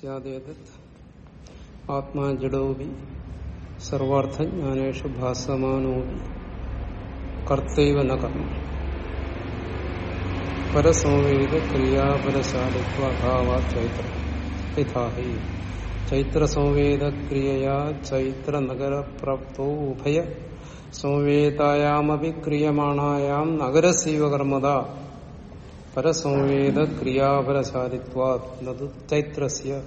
സ്യാദേത് ആത്മാ ജഡോപി സർവാർത്ഥജ്ഞാനേഷു ഭാസമാനോപി കർത്തൈവ ന കർമ്മ. പരസംവേദ ക്രിയാപരശാലിത്വഭാവാ ചൈത്ര. യഥാഹി. ചൈത്രസംവേദ ക്രിയയാ ചൈത്രനഗരപ്രാപ്തോ ഉഭയ. സംവേദായാമപി ക്രിയമാണായാം നഗരസീവ കർമ്മത പരസംവേദ ക്രിയാഫലശാലിത്വാത് ചൈത്രസ്യ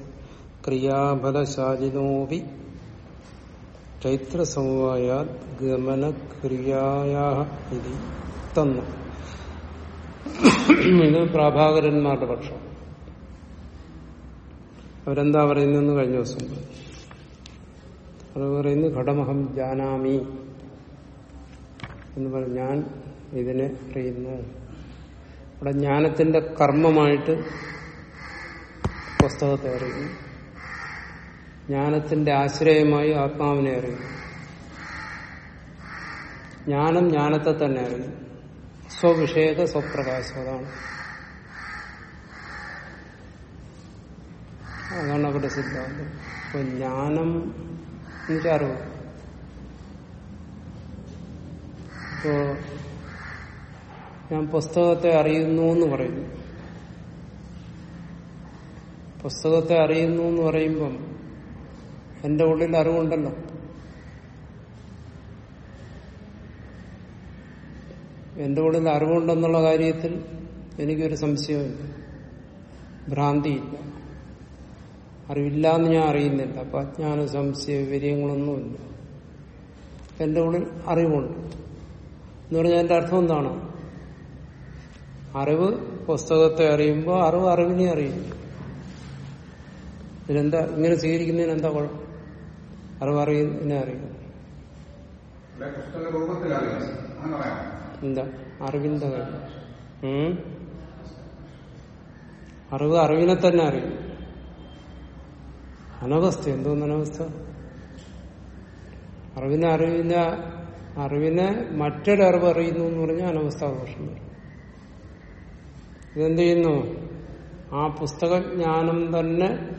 ക്രിയാഫലശാലിനോപി ചൈത്രസമവായാത് ഗമനക്രിയായാ ഇതി തന്നു. ഇത് പ്രാഭാകരന്മാരുടെ പക്ഷം. അവരെന്താ പറയുന്നെന്ന് കഴിഞ്ഞ ദിവസം അവർ പറയുന്നു ഘടമഹം ജാനാമി എന്ന് പറഞ്ഞ് ഞാൻ ഇതിനെ അറിയുന്നു. ഇവിടെ ജ്ഞാനത്തിന്റെ കർമ്മമായിട്ട് പുസ്തകത്തെ അറിയുന്നു ജ്ഞാനത്തിന്റെ ആശ്രയമായി ആത്മാവിനെ അറിയുന്നു ജ്ഞാനം ജ്ഞാനത്തെ തന്നെ അറിയുന്നു സ്വവിഷയക സ്വപ്രകാശം അതാണ്. അതാണ് അവിടെ സിദ്ധാന്തം. അപ്പൊ ജ്ഞാനം അറിവ്. ഇപ്പോ ഞാൻ പുസ്തകത്തെ അറിയുന്നു എന്ന് പറയുന്നു. പുസ്തകത്തെ അറിയുന്നു എന്ന് പറയുമ്പം എന്റെ ഉള്ളിൽ അറിവുണ്ടല്ലോ. എന്റെ ഉള്ളിൽ അറിവുണ്ടെന്നുള്ള കാര്യത്തിൽ എനിക്കൊരു സംശയമില്ല ഭ്രാന്തിയില്ല. അറിവില്ല എന്ന് ഞാൻ അറിയുന്നില്ല. അപ്പൊ അജ്ഞാന സംശയ വിവര്യങ്ങളൊന്നുമില്ല. എന്റെ ഉള്ളിൽ അറിവുണ്ട്. എന്ന് പറഞ്ഞാൽ എന്റെ അർത്ഥം എന്താണ്? അറിവ് പുസ്തകത്തെ അറിയുമ്പോൾ അറിവ് അറിവിനെ അറിയും. ഇതിനെന്താ ഇങ്ങനെ സ്വീകരിക്കുന്നതിന് എന്താ കുഴപ്പം? അറിവ് അറിയുന്നതിനെ അറിയും. എന്താ? അറിവിന്റെ കാര്യം? അറിവ് അറിവിനെ തന്നെ അറിയും. അനവസ്ഥ എന്തോന്ന് അനവസ്ഥ? അറിവിനെ അറിവിന അറിവിനെ മറ്റൊരറിവ് അറിയുന്നു എന്ന് പറഞ്ഞാൽ അനവസ്ഥാദോഷം വരും. ഇതെന്ത് ചെയ്യുന്നു ആ പുസ്തകജ്ഞാനം തന്നെ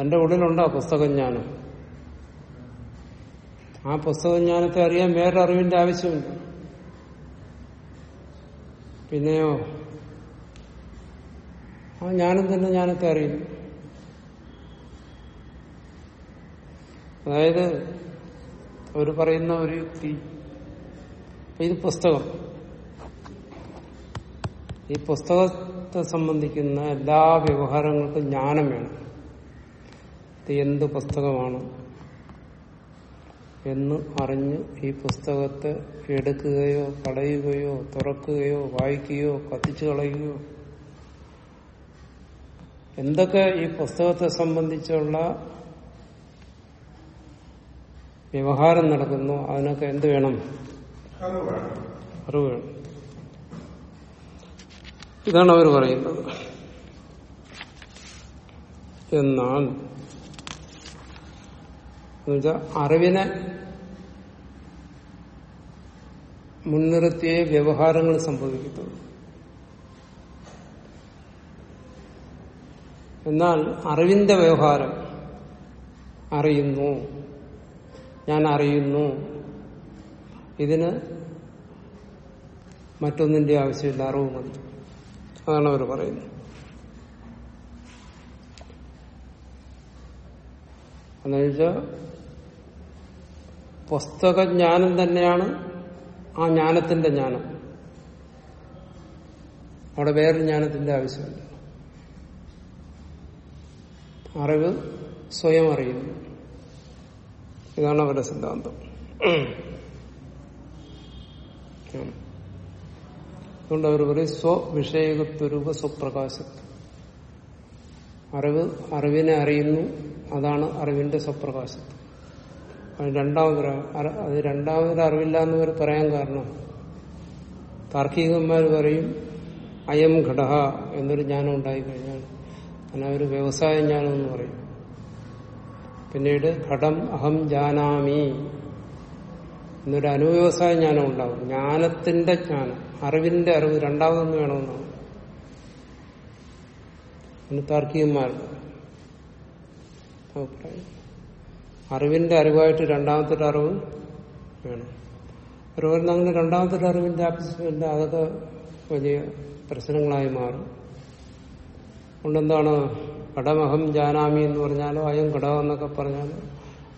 തന്റെ ഉള്ളിലുണ്ടോ പുസ്തകജ്ഞാനം ആ പുസ്തകജ്ഞാനത്തെ അറിയാൻ വേറെ അറിവിന്റെ ആവശ്യമുണ്ട്. പിന്നെയോ? ആ ജ്ഞാനം തന്നെ ജ്ഞാനത്തെ അറിയുന്നു. അതായത് അവർ പറയുന്ന ഒരു യുക്തി ഇത് പുസ്തകം. ഈ പുസ്തകത്തെ സംബന്ധിക്കുന്ന എല്ലാ വ്യവഹാരങ്ങൾക്കും ജ്ഞാനം വേണം. ഇത് എന്ത് പുസ്തകമാണ് എന്ന് അറിഞ്ഞ് ഈ പുസ്തകത്തെ എടുക്കുകയോ കളയുകയോ തുറക്കുകയോ വായിക്കുകയോ കത്തിച്ചു കളയുകയോ എന്തൊക്കെ ഈ പുസ്തകത്തെ സംബന്ധിച്ചുള്ള വ്യവഹാരം നടക്കുന്നു അതിനൊക്കെ എന്ത് വേണം. അറിവ് വേണം. ഇതാണ് അവർ പറയുന്നത്. എന്നാൽ അറിവിനെ മുൻനിർത്തിയേ വ്യവഹാരങ്ങൾ സംഭവിക്കത്തുള്ളൂ. എന്നാൽ അറിവിന്റെ വ്യവഹാരം അറിയുന്നു ഞാൻ അറിയുന്നു ഇതിന് മറ്റൊന്നിന്റെ ആവശ്യമില്ല അറിവ് മതി. അതാണ് അവർ പറയുന്നത്. എന്നുവെച്ചാൽ പുസ്തകജ്ഞാനം തന്നെയാണ് ആ ജ്ഞാനത്തിന്റെ ജ്ഞാനം. അവിടെ വേറൊരു ജ്ഞാനത്തിന്റെ ആവശ്യമില്ല അറിവ് സ്വയം അറിയുന്നു ഇതാണ് അവരുടെ സിദ്ധാന്തം. അതുകൊണ്ട് അവർ പറയും സ്വവിഷയകത്വരൂപ സ്വപ്രകാശത്വം അറിവ് അറിവിനെ അറിയുന്നു അതാണ് അറിവിന്റെ സ്വപ്രകാശത്വം രണ്ടാമതൊരു അത് രണ്ടാമതൊരു അറിവില്ല എന്ന് അവർ പറയാൻ കാരണം താർക്കികന്മാർ പറയും അയം ഘടഹ എന്നൊരു ജ്ഞാനം ഉണ്ടായിക്കഴിഞ്ഞാൽ അങ്ങനെ ഒരു വ്യവസായ ജ്ഞാനം എന്ന് പറയും. പിന്നീട് ഘടം അഹം ജാനാമി എന്നൊരു അനുവ്യവസായ ജ്ഞാനം ഉണ്ടാവും ജ്ഞാനത്തിന്റെ ജ്ഞാനം. അറിവിന്റെ അറിവ് രണ്ടാമതൊന്നും വേണമെന്നാണ്. എന്ന് താർക്കികന്മാരുടെ അഭിപ്രായം. അറിവിന്റെ അറിവായിട്ട് രണ്ടാമത്തെ അറിവ് വേണം. ഒരു അങ്ങനെ രണ്ടാമത്തെ അറിവിന്റെ ആവശ്യമില്ല അതൊക്കെ വലിയ പ്രശ്നങ്ങളായി മാറും. അതുകൊണ്ടെന്താണ് കടമഹം ജാനാമി എന്ന് പറഞ്ഞാലോ അയം കടകം എന്നൊക്കെ പറഞ്ഞാലോ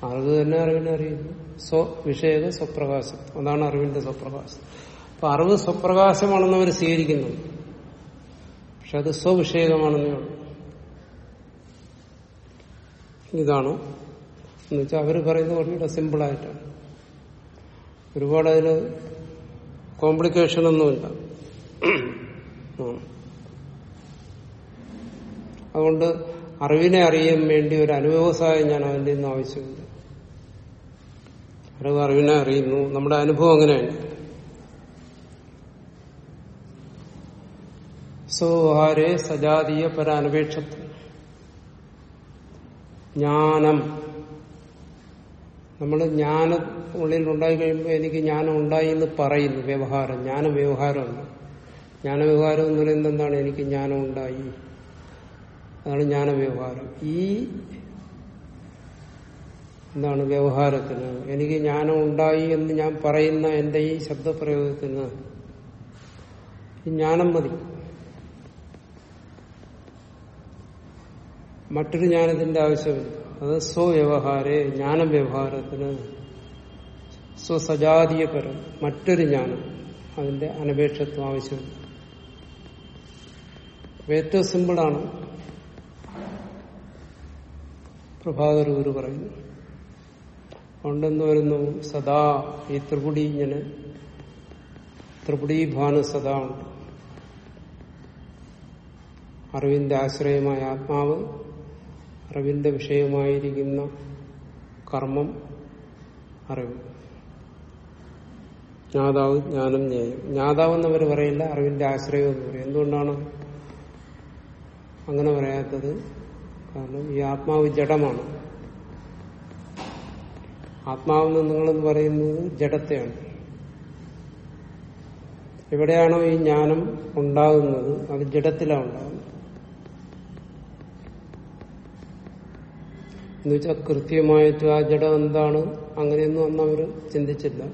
അറിവ് തന്നെ അറിവിനെ അറിയുന്നു. സ്വ വിഷയക സ്വപ്രകാശം. അതാണ് അറിവിന്റെ സ്വപ്രകാശം. അപ്പൊ അറിവ് സ്വപ്രകാശമാണെന്ന് അവർ സ്വീകരിക്കുന്നു. പക്ഷെ അത് സ്വവിഷേകമാണെന്നേ ഉള്ളൂ. ഇതാണ്. എന്ന് വെച്ചാൽ അവർ പറയുന്നത് കുറച്ചുകൂടെ സിമ്പിളായിട്ടാണ് ഒരുപാട് അതിൽ കോംപ്ലിക്കേഷൻ ഒന്നുമില്ല. അതുകൊണ്ട് അറിവിനെ അറിയാൻ വേണ്ടി ഒരു അനുഭവസായം ഞാൻ അവന്റെ ഒന്നും ആവശ്യമില്ല അറിവ് അറിവിനെ അറിയുന്നു. നമ്മുടെ അനുഭവം അങ്ങനെയാണ്. സ്വഹാരെ സജാതീയ പരാനപേക്ഷത്വം? ജ്ഞാനം. നമ്മൾ ജ്ഞാനം ഉള്ളിൽ ഉണ്ടായി കഴിയുമ്പോൾ എനിക്ക് ജ്ഞാനം ഉണ്ടായി എന്ന് പറയുന്നു വ്യവഹാരം. ജ്ഞാന വ്യവഹാരമാണ് ജ്ഞാന വ്യവഹാരം എന്ന് പറയുന്നത് എന്താണ്? എനിക്ക് ജ്ഞാനം ഉണ്ടായി. അതാണ് ജ്ഞാന വ്യവഹാരം. ഈ എന്താണ് വ്യവഹാരത്തിന്? എനിക്ക് ജ്ഞാനം ഉണ്ടായി എന്ന് ഞാൻ പറയുന്ന എന്റെ ഈ ശബ്ദപ്രയോഗത്തിന് ജ്ഞാനം മതി. മറ്റൊരു ജ്ഞാനത്തിന്റെ ആവശ്യമില്ല. അത് സ്വവ്യവഹാരെ ജ്ഞാന വ്യവഹാരത്തിന് സ്വസജാതീയപരം മറ്റൊരു ജ്ഞാനം അതിന്റെ അനപേക്ഷത്വം ആവശ്യമില്ല. ഏറ്റവും സിമ്പിളാണ് പ്രഭാകർ ഗുരു പറയുന്നു അതുകൊണ്ടെന്ന് വരുന്നു സദാ ഈ ത്രിപുടി ഇങ്ങനെ ത്രിപുടി ഭാനു സദാ ഉണ്ട്. അറിവിന്റെ ആശ്രയമായ ആത്മാവ് അറിവിന്റെ വിഷയമായിരിക്കുന്ന കർമ്മം അറിവ്. ജ്ഞാതാവ് ജ്ഞാനം ജ്ഞേയം ജ്ഞാതാവ് എന്നവർ പറയില്ല അറിവിന്റെ ആശ്രയം എന്ന് പറയും. എന്തുകൊണ്ടാണ് അങ്ങനെ പറയാത്തത്? കാരണം ഈ ആത്മാവ് ജഡമാണ്. ആത്മാവെന്ന് നിങ്ങളെന്ന് പറയുന്നത് ജഡത്തെയാണ്. എവിടെയാണോ ഈ ജ്ഞാനം ഉണ്ടാകുന്നത് അത് ജഡത്തിലാണ് ഉണ്ടാകുന്നത്. എന്ന് വെച്ചാൽ കൃത്യമായിട്ട് ആ ജഡം എന്താണ്? അങ്ങനെയൊന്നും അന്ന് അവർ ചിന്തിച്ചില്ല.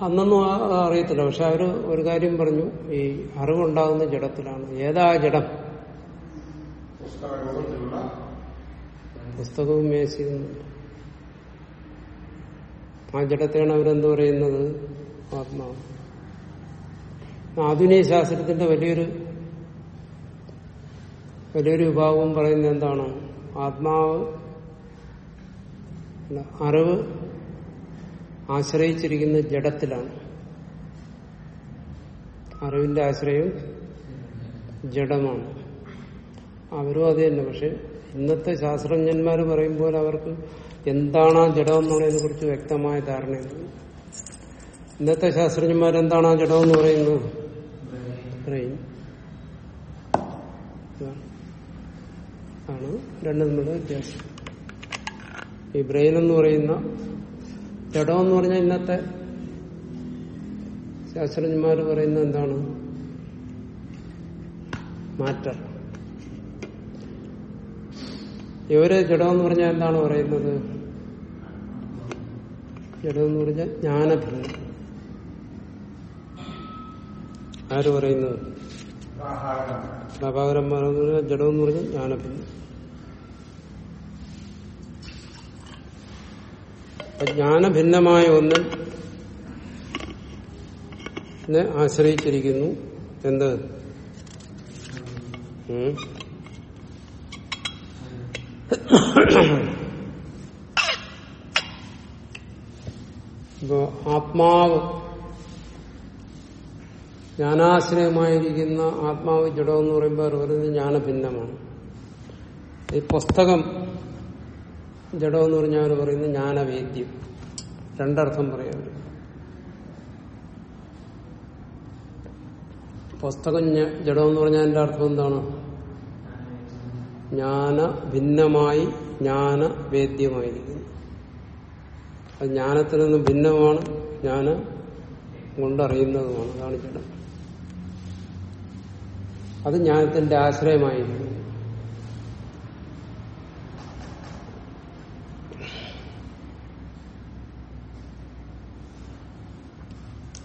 അന്നൊന്നും അറിയത്തില്ല. പക്ഷെ അവർ ഒരു കാര്യം പറഞ്ഞു. ഈ അറിവുണ്ടാകുന്ന ജഡത്തിലാണ്. ഏതാ ജഡം? പുസ്തകവും മേശയും. ആ ജഡത്തെയാണ് അവരെന്ത് പറയുന്നത്? ആത്മാവ്. ആധുനിക ശാസ്ത്രത്തിന്റെ വലിയൊരു വലിയൊരു വിഭാഗവും പറയുന്നത് എന്താണ്? ആത്മാവ് അറിവ് ആശ്രയിച്ചിരിക്കുന്ന ജഡത്തിലാണ്. അറിവിന്റെ ആശ്രയം ജഡമാണ്. അവരും അത് തന്നെ. പക്ഷെ ഇന്നത്തെ ശാസ്ത്രജ്ഞന്മാർ പറയുമ്പോൾ അവർക്ക് എന്താണ് ആ ജഡം എന്നുള്ളതിനെ കുറിച്ച് വ്യക്തമായ ധാരണയുണ്ട്. ഇന്നത്തെ ശാസ്ത്രജ്ഞന്മാർ എന്താണ് ആ ജഡം എന്ന് പറയുന്നത് ബ്രെയിൻ ഇതാണ്. ആണ്. രണ്ടും തമ്മിലുള്ള വ്യത്യാസം. ഈ ബ്രെയിൻ എന്ന് പറയുന്ന ജഡം എന്ന് പറഞ്ഞാൽ ഇന്നത്തെ ശാസ്ത്രജ്ഞന്മാർ പറയുന്നത് എന്താണ്? മാറ്റർ ഇവർ ജഡം എന്ന് പറഞ്ഞാൽ എന്താണ് പറയുന്നത്? ജഡം എന്ന് പറഞ്ഞാൽ ജ്ഞാനഭ്രമം ആര് പറയുന്നത്? പ്രഭാകരന്മാർ ജഡം എന്ന് പറഞ്ഞാൽ ജ്ഞാനഭിന്നം അപ്പൊ ജ്ഞാനഭിന്നമായ ഒന്നിൽ ആശ്രയിച്ചിരിക്കുന്നു എന്ത്? ഇപ്പോ ആത്മാവ് ജ്ഞാനാശ്രയമായിരിക്കുന്ന ആത്മാവ് ജഡമെന്ന് പറയുമ്പോൾ പറയുന്നത് ജ്ഞാനഭിന്നമാണ് ഈ പുസ്തകം ജഡം എന്ന് പറഞ്ഞാൽ അവർ പറയുന്നത് ജ്ഞാനവേദ്യം. രണ്ടർത്ഥം പറയാം പുസ്തകം ജഡം എന്ന് പറഞ്ഞാൽ എന്റെ അർത്ഥം എന്താണ്? ജ്ഞാന ഭിന്നമായി ജ്ഞാന വേദ്യമായിരിക്കുന്നു അത് ജ്ഞാനത്തിൽ നിന്ന് ഭിന്നമാണ് ജ്ഞാനം കൊണ്ടറിയുന്നതുമാണ്. അതാണ് അത് ജ്ഞാനത്തിന്റെ ആശ്രയമായിരിക്കും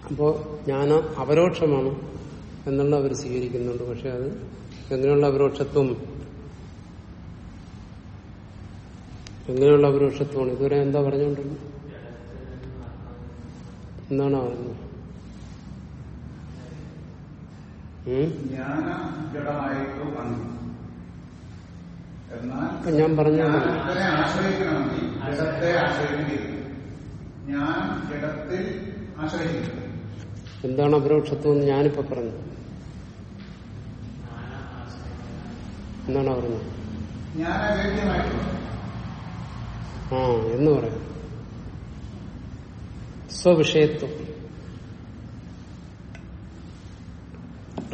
അപ്പോ ജ്ഞാനം അപരോക്ഷമാണ് എന്നുള്ള അവർ സ്വീകരിക്കുന്നുണ്ട്. പക്ഷെ അത് എങ്ങനെയുള്ള അപരോക്ഷത്വം എങ്ങനെയുള്ള അപരോക്ഷത്വമാണ് ഇതുവരെ എന്താ പറഞ്ഞുകൊണ്ടിരുന്നത് എന്താണ് പറയുന്നത് എന്നാൽ ഞാൻ പറഞ്ഞ ആശ്രയിക്കണമെങ്കിൽ ജഡത്തെ ആശ്രയിക്കുന്നു ഞാൻ ജഡത്തിൽ ആശ്രയിക്കുന്നത് എന്താണ് അപരോക്ഷത്വം എന്ന് ഞാനിപ്പോ പറഞ്ഞു എന്താണ് പറഞ്ഞത്? ആ എന്ന് പറയാം. സ്വവിഷയത്വം.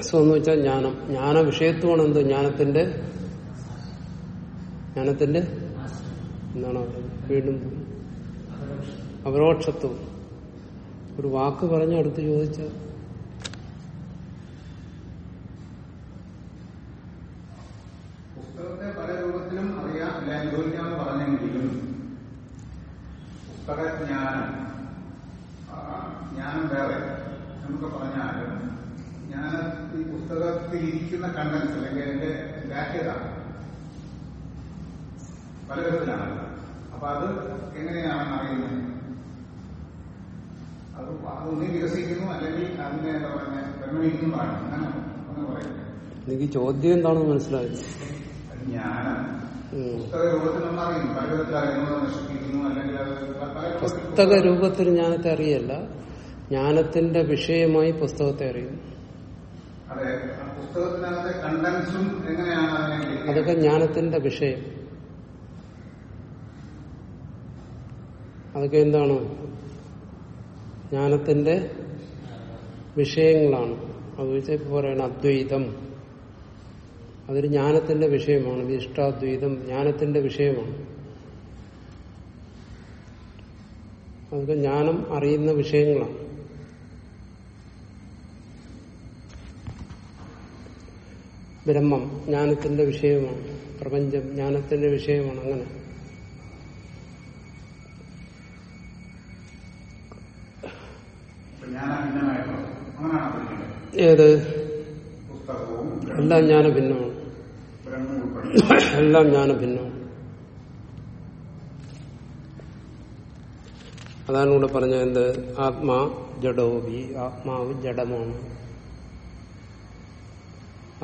സ്വന്ന് വെച്ചാൽ ജ്ഞാനം. ജ്ഞാന വിഷയത്വമാണ് എന്ത്? ജ്ഞാനത്തിന്റെ ജ്ഞാനത്തിന്റെ എന്താണ് വീണ്ടും അപരോക്ഷത്വം. ഒരു വാക്ക് പറഞ്ഞ് അടുത്ത് ചോദിച്ച. പുസ്തകത്തെ പല രൂപത്തിലും അറിയാം അനുഭവിക്കാമെന്ന് പറഞ്ഞെങ്കിലും പുസ്തകജ്ഞാനം ജ്ഞാനം വേറെ. നമുക്ക് പറഞ്ഞാലും ഞാൻ ഈ പുസ്തകത്തിൽ ഇരിക്കുന്ന കണ്ടൻസ് അല്ലെങ്കിൽ എന്റെ വ്യാഖ്യത പല വിധത്തിലാണ് അപ്പൊ അത് എങ്ങനെയാണെന്ന് അറിയുന്നത്? അത് ഒന്ന് വികസിക്കുന്നു അല്ലെങ്കിൽ അതിനെ എന്താ പറയുന്നത് പരിണമിക്കുന്നതാണ് അങ്ങനെ അങ്ങനെ പറയും എനിക്ക് ചോദ്യം എന്താണെന്ന് മനസ്സിലായി ജ്ഞാനം പുസ്തക രൂപത്തിൽ ജ്ഞാനത്തെ അറിയല്ല. ജ്ഞാനത്തിന്റെ വിഷയമായി പുസ്തകത്തെ അറിയും. അതൊക്കെ ജ്ഞാനത്തിന്റെ വിഷയം. അതൊക്കെ എന്താണ്? ജ്ഞാനത്തിന്റെ വിഷയങ്ങളാണ്. അത് വെച്ചാൽ ഇപ്പൊ പറയണ അദ്വൈതം. അതൊരു ജ്ഞാനത്തിന്റെ വിഷയമാണ്. ഇഷ്ടാദ്വൈതം ജ്ഞാനത്തിന്റെ വിഷയമാണ്. അതൊക്കെ ജ്ഞാനം അറിയുന്ന വിഷയങ്ങളാണ്. ബ്രഹ്മം ജ്ഞാനത്തിന്റെ വിഷയമാണ്. പ്രപഞ്ചം ജ്ഞാനത്തിന്റെ വിഷയമാണ്. അങ്ങനെ. ഏത്? എല്ലാം ജ്ഞാന ഭിന്നമാണ് എല്ലാം ജ്ഞാന ഭിന്നമാണ് അതാണ് ഇവിടെ പറഞ്ഞത് എന്ത്? ആത്മാ ജഡോബി ആത്മാവ് ജഡമാണ്.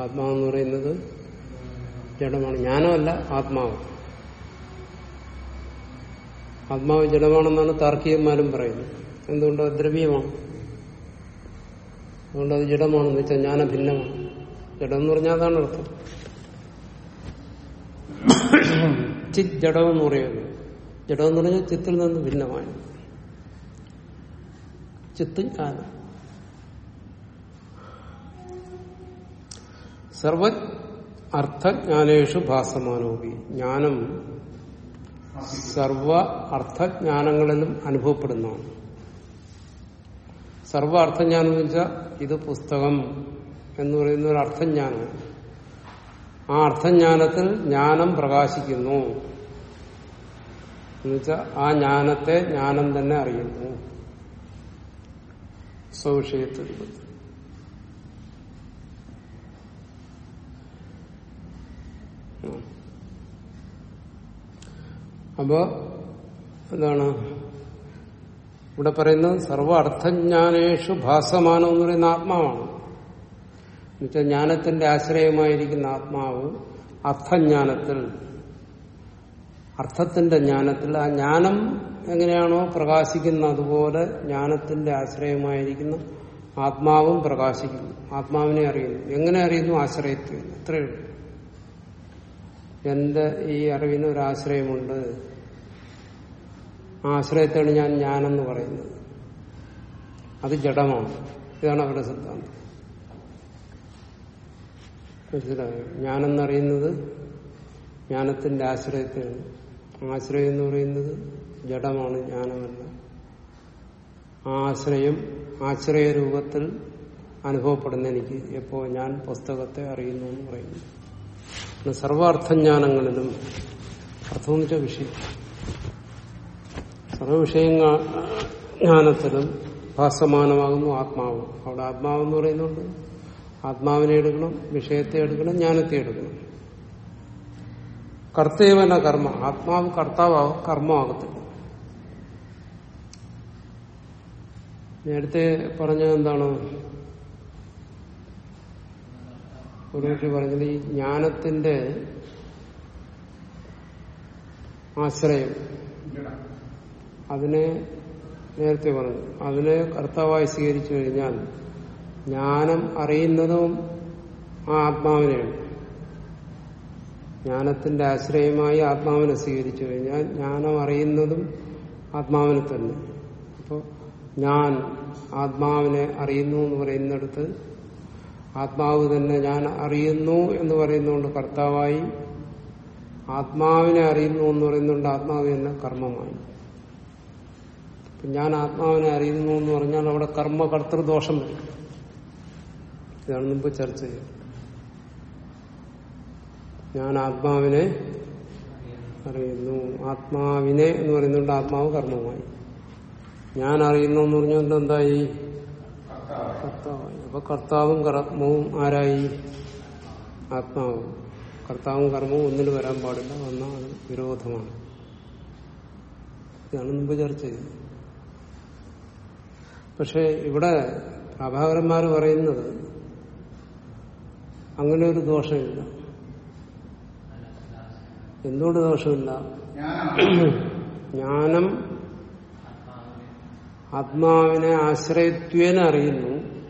ആത്മാവെന്ന് പറയുന്നത് ജഡമാണ്. ജ്ഞാനമല്ല ആത്മാവ്. ആത്മാവ് ജഡമാണെന്നാണ് താർക്കികന്മാരും പറയുന്നത്. എന്തുകൊണ്ട് ദ്രവ്യമാണ്. അതുകൊണ്ട് അത് ജഡമാണെന്ന് വെച്ചാൽ ജ്ഞാന ഭിന്നമാണ്. ജഡം എന്ന് പറഞ്ഞാൽ അതാണ് അർത്ഥം. ചിത് ജഡം എന്ന് പറയുന്നത്. ജഡം എന്ന് പറഞ്ഞാൽ ചിത്തിൽ നിന്ന് ഭിന്നമാണ്. ചിത്ത് ജ്ഞാനം. സർവ അർത്ഥജ്ഞാനേഷു ഭാസമാനോപി. ജ്ഞാനം സർവ അർത്ഥജ്ഞാനങ്ങളിലും അനുഭവപ്പെടുന്നതാണ്. സർവ അർത്ഥജ്ഞാനം എന്ന് വെച്ചാൽ ഇത് പുസ്തകം എന്ന് പറയുന്ന ഒരു അർത്ഥജ്ഞാനമാണ് ആ അർത്ഥജ്ഞാനത്തിൽ ജ്ഞാനം പ്രകാശിക്കുന്നു. എന്നുവെച്ചാൽ ആ ജ്ഞാനത്തെ ജ്ഞാനം തന്നെ അറിയുന്നു. സ്വവിഷയത്തിൽ. അപ്പോ എന്താണ്? ഇവിടെ പറയുന്നത് സർവ അർത്ഥജ്ഞാനേഷു ഭാസമാനം എന്ന് പറയുന്ന ആത്മാവാണ്. എന്നുവെച്ചാൽ ജ്ഞാനത്തിന്റെ ആശ്രയമായിരിക്കുന്ന ആത്മാവ് അർത്ഥജ്ഞാനത്തിൽ അർത്ഥത്തിന്റെ ജ്ഞാനത്തിൽ ആ ജ്ഞാനം എങ്ങനെയാണോ പ്രകാശിക്കുന്ന അതുപോലെ ജ്ഞാനത്തിന്റെ ആശ്രയമായിരിക്കുന്ന ആത്മാവും പ്രകാശിക്കുന്നു. ആത്മാവിനെ അറിയുന്നു. എങ്ങനെ അറിയുന്നു? ആശ്രയത്തിൽ. അത്രയേ ഉള്ളൂ. എന്റെ ഈ അറിവിന് ഒരു ആശ്രയമുണ്ട്. ആശ്രയത്തെയാണ് ഞാൻ ഞാനെന്ന് പറയുന്നത്. അത് ജഡമാണ്. ഇതാണ് അവരുടെ സിദ്ധാന്തം. മനസ്സിലായോ? ഞാനെന്നറിയുന്നത് ജ്ഞാനത്തിന്റെ ആശ്രയത്തെയാണ്. ആശ്രയം എന്ന് പറയുന്നത് ജഡമാണ് ജ്ഞാനമല്ല. ആശ്രയം ആശ്രയ രൂപത്തിൽ അനുഭവപ്പെടുന്ന എനിക്ക് എപ്പോ ഞാൻ പുസ്തകത്തെ അറിയുന്നു എന്ന് പറയുന്നു. സർവാർത്ഥ സർവാർത്ഥജ്ഞാനങ്ങളിലും അർത്ഥം വെച്ച വിഷയം. സർവവിഷയ ജ്ഞാനത്തിലും ഭാസമാനമാകുന്നു ആത്മാവ്. അവിടെ ആത്മാവെന്ന് പറയുന്നുണ്ട്. ആത്മാവിനെ എടുക്കണം വിഷയത്തെ എടുക്കണം ജ്ഞാനത്തെ എടുക്കണം. കർത്തേവന കർമ്മ. ആത്മാവ് കർത്താവും കർമ്മമാകത്തില്ല. നേരത്തെ പറഞ്ഞത് എന്താണ്? ഒരു പറഞ്ഞത് ഈ ജ്ഞാനത്തിന്റെ ആശ്രയം. അതിനെ നേരത്തെ പറഞ്ഞു. അതിനെ കർത്താവായി സ്വീകരിച്ചു കഴിഞ്ഞാൽ ജ്ഞാനം അറിയുന്നതും ആ ആത്മാവിനെയാണ്. ജ്ഞാനത്തിന്റെ ആശ്രയമായി ആത്മാവിനെ സ്വീകരിച്ചു കഴിഞ്ഞാൽ ജ്ഞാനം അറിയുന്നതും ആത്മാവിനെ തന്നെ. അപ്പോൾ ഞാൻ ആത്മാവിനെ അറിയുന്നു എന്ന് പറയുന്നിടത്ത് ആത്മാവ് തന്നെ ഞാൻ അറിയുന്നു എന്ന് പറയുന്നതുകൊണ്ട് കർത്താവായി ആത്മാവിനെ അറിയുന്നു എന്ന് പറയുന്നുണ്ട് ആത്മാവ് തന്നെ കർമ്മമായി. ഞാൻ ആത്മാവിനെ അറിയുന്നു എന്ന് പറഞ്ഞാൽ അവിടെ കർമ്മ കർത്തൃദോഷം വരും. ഇതാണ് മുമ്പ് ചർച്ച ചെയ്തത്. ഞാൻ ആത്മാവിനെ അറിയുന്നു. ആത്മാവിനെ എന്ന് പറയുന്നുണ്ട് ആത്മാവ് കർമ്മമായി. ഞാൻ അറിയുന്നു എന്ന് പറഞ്ഞുകൊണ്ട് എന്തായി? കർത്താവായി. അപ്പൊ കർത്താവും കർമ്മവും ആരായി? ആത്മാവ്. കർത്താവും കർമ്മവും ഒന്നിൽ വരാൻ പാടില്ല. വന്നാൽ അത് വിരോധമാണ്. ഇതാണ് മുമ്പ് ചർച്ച ചെയ്തത്. പക്ഷെ ഇവിടെ പ്രഭാകരന്മാർ പറയുന്നത് അങ്ങനെ ഒരു ദോഷമില്ല. എന്തുകൊണ്ട് ദോഷമില്ല? ജ്ഞാനം ആത്മാവിനെ ആശ്രയത്വേന അറിയുന്നു.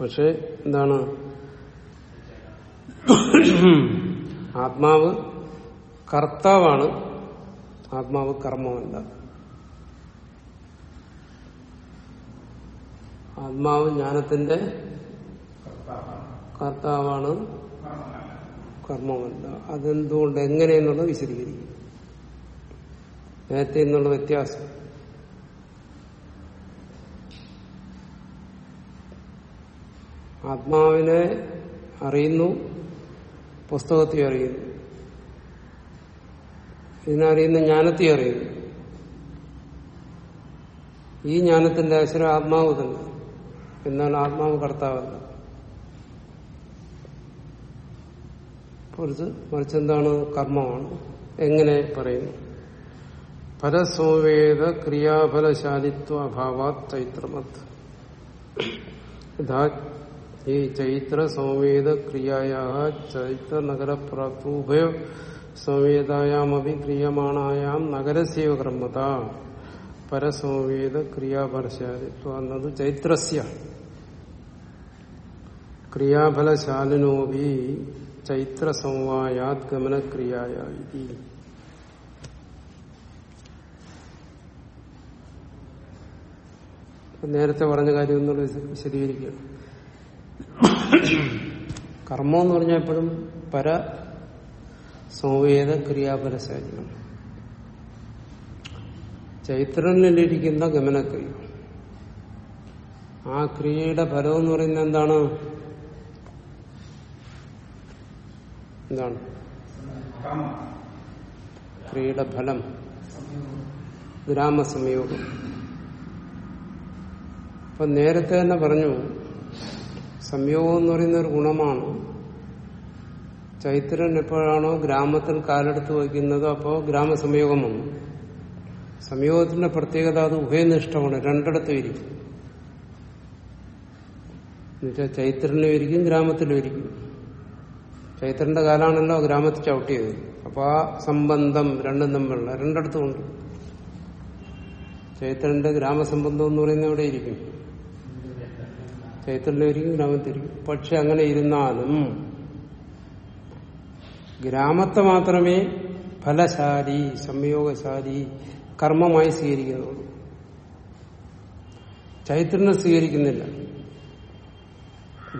പക്ഷെ എന്താണ്? ആത്മാവ് കർത്താവാണ്. ആത്മാവ് കർമ്മമല്ല ആത്മാവ് ജ്ഞാനത്തിന്റെ കർത്താവാണ്. കർമ്മമല്ല. അതെന്തുകൊണ്ട് എങ്ങനെയെന്നുള്ളത് വിശദീകരിക്കും. നേരത്തെ എന്നുള്ള വ്യത്യാസം. ആത്മാവിനെ അറിയുന്നു പുസ്തകത്തെ അറിയുന്നു. ഇതിനറിയുന്ന ജ്ഞാനത്തെ അറിയുന്നു. ഈ ജ്ഞാനത്തിന്റെ ആശ്രയം ആത്മാവ് തന്നെ. എന്നാൽ ആത്മാവ് കർത്താവല്ല മറിച്ച് മറിച്ച് എന്താണ് കർമ്മമാണ്? എങ്ങനെ പറയുന്നു പരസോവേദ ക്രിയാഫലശാലിത്വ അഭാവാത് ചൈത്രമത്. ഈ ചൈത്ര സോവേദ ക്രിയായ ചൈത്ര നഗരപ്രാപ്തു ഉഭയ സംവേദായാമപി ക്രിയമാണായാം നഗരസ്യവ കർമ്മത പരസോവേദ ക്രിയാഫലശാലിത്വ എന്നത് ചൈത്രസ്യ. ക്രിയാഫലശാലിനോപി ചൈത്ര സംവായാത് ഗമനക്രിയായ നേരത്തെ പറഞ്ഞ കാര്യം ഒന്നുകൂടെ വിശദീകരിക്കുക കർമ്മം എന്ന് പറഞ്ഞാൽ എപ്പോഴും പര സംവേദ ക്രിയാപരശാലിയാണ് ചൈത്രനിലിരിക്കുന്ന ഗമനക്രിയ. ആ ക്രിയയുടെ ഫലം എന്ന് പറയുന്നത് എന്താണ്? എന്താണ്? ക്രിയയുടെ ഫലം ഗ്രാമസംയോഗം. അപ്പൊ നേരത്തെ തന്നെ പറഞ്ഞു സംയോഗം എന്ന് പറയുന്ന ഒരു ഗുണമാണ്. ചൈത്രൻ എപ്പോഴാണോ ഗ്രാമത്തിൽ കാലെടുത്ത് വയ്ക്കുന്നത് അപ്പോൾ ഗ്രാമസംയോഗം വന്നു. സംയോഗത്തിന്റെ പ്രത്യേകത അത് ഉഭയനിഷ്ഠമാണ് രണ്ടിടത്തും ഇരിക്കും. എന്നുവെച്ചാൽ ചൈത്രനും ഇരിക്കും ഗ്രാമത്തിലും ഇരിക്കും. ചൈത്രന്റെ കാലാണല്ലോ ഗ്രാമത്തിൽ ചവിട്ടിയത്. അപ്പൊ ആ സംബന്ധം രണ്ടും തമ്മിലുള്ള രണ്ടിടത്തും ഉണ്ട് ചൈത്രന്റെ ഗ്രാമസംബന്ധം എന്ന് പറയുന്നത് എവിടെ ഇരിക്കും. ചൈത്രനിലിരിക്കും ഗ്രാമത്തിരിക്കും പക്ഷെ അങ്ങനെ ഇരുന്നാലും ഗ്രാമത്തെ മാത്രമേ ഫലശാലി സംയോഗശാലി കർമ്മമായി സ്വീകരിക്കുന്നുള്ളൂ ചൈത്രനെ സ്വീകരിക്കുന്നില്ല.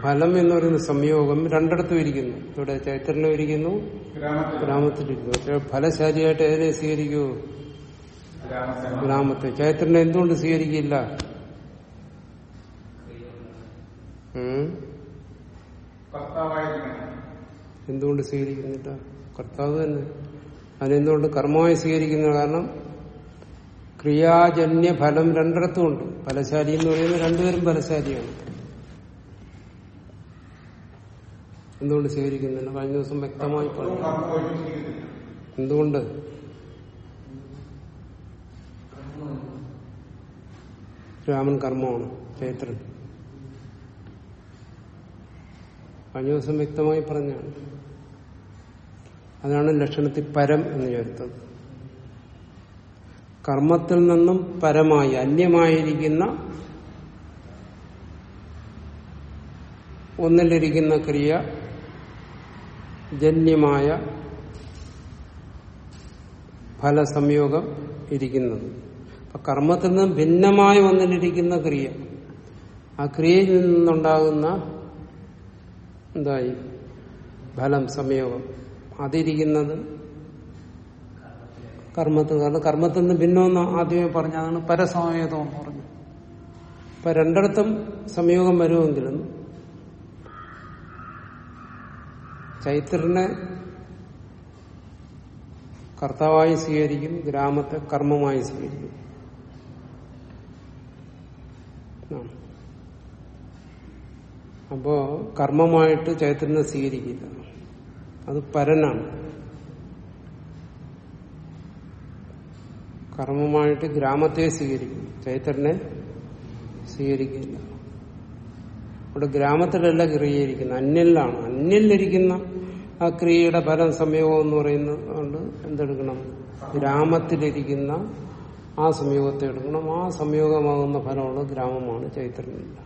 ഫലം എന്ന് പറയുന്ന സംയോഗം രണ്ടിടത്തും ഇരിക്കുന്നു. ഇവിടെ ചൈത്രനും ഇരിക്കുന്നു ഗ്രാമത്തിലിരിക്കുന്നു. പക്ഷെ ഫലശാലിയായിട്ട് ഏതിനെ സ്വീകരിക്കൂ? ഗ്രാമത്തെ. ചൈത്രനെ എന്തുകൊണ്ട് സ്വീകരിക്കില്ല? എന്തുകൊണ്ട് സ്വീകരിക്കുന്നില്ല കർത്താവ് തന്നെ. അതിനെന്തുകൊണ്ട് കർമ്മമായി സ്വീകരിക്കുന്ന കാരണം ക്രിയാജന്യ ഫലം രണ്ടിടത്തും ഉണ്ട്. ഫലശാലി എന്ന് പറയുന്നത് രണ്ടുപേരും ഫലശാലിയാണ്. എന്തുകൊണ്ട് സ്വീകരിക്കുന്നില്ല കഴിഞ്ഞ ദിവസം വ്യക്തമായി പറഞ്ഞു. എന്തുകൊണ്ട്? രാമൻ കർമ്മമാണ് ചൈത്രൻ. കഴിഞ്ഞ ദിവസം വ്യക്തമായി പറഞ്ഞാണ്. അതാണ് ലക്ഷണത്തിൽ പരം എന്ന് ചേർത്തത് കർമ്മത്തിൽ നിന്നും പരമായി അന്യമായിരിക്കുന്ന ഒന്നിലിരിക്കുന്ന ക്രിയ ജന്യമായ ഫലസംയോഗം ഇരിക്കുന്നത്. അപ്പൊ കർമ്മത്തിൽ നിന്നും ഭിന്നമായി വന്നിട്ടിരിക്കുന്ന ക്രിയ. ആ ക്രിയയിൽ നിന്നുണ്ടാകുന്ന എന്തായി? ഫലം സംയോഗം. അതിരിക്കുന്നത് കർമ്മത്തിൽ. കാരണം കർമ്മത്തിൽ നിന്ന് ഭിന്നമെന്ന് ആദ്യമേ പറഞ്ഞതാണ് പരസംയോഗം എന്ന് പറഞ്ഞു. അപ്പൊ രണ്ടിടത്തും സംയോഗം വരുമെങ്കിലും ചൈത്രനെ കർത്താവായി സ്വീകരിക്കും ഗ്രാമത്തെ കർമ്മമായി സ്വീകരിക്കും. അപ്പോ കർമ്മമായിട്ട് ചൈത്രനെ സ്വീകരിക്കില്ല. അത് പരനാണ്. കർമ്മമായിട്ട് ഗ്രാമത്തെ സ്വീകരിക്കും. ചൈത്രനെ സ്വീകരിക്കില്ല. ഇവിടെ ഗ്രാമത്തിലല്ല ക്രിയയിരിക്കുന്നത് അന്യലിലാണ്. അന്യലിരിക്കുന്ന ആ ക്രിയയുടെ ഫലം സംയോഗം എന്ന് പറയുന്നത് കൊണ്ട് എന്തെടുക്കണം? ഗ്രാമത്തിലിരിക്കുന്ന ആ സംയോഗത്തെ എടുക്കണം. ആ സംയോഗമാകുന്ന ഫലമുള്ള ഗ്രാമമാണ് ചൈത്രനില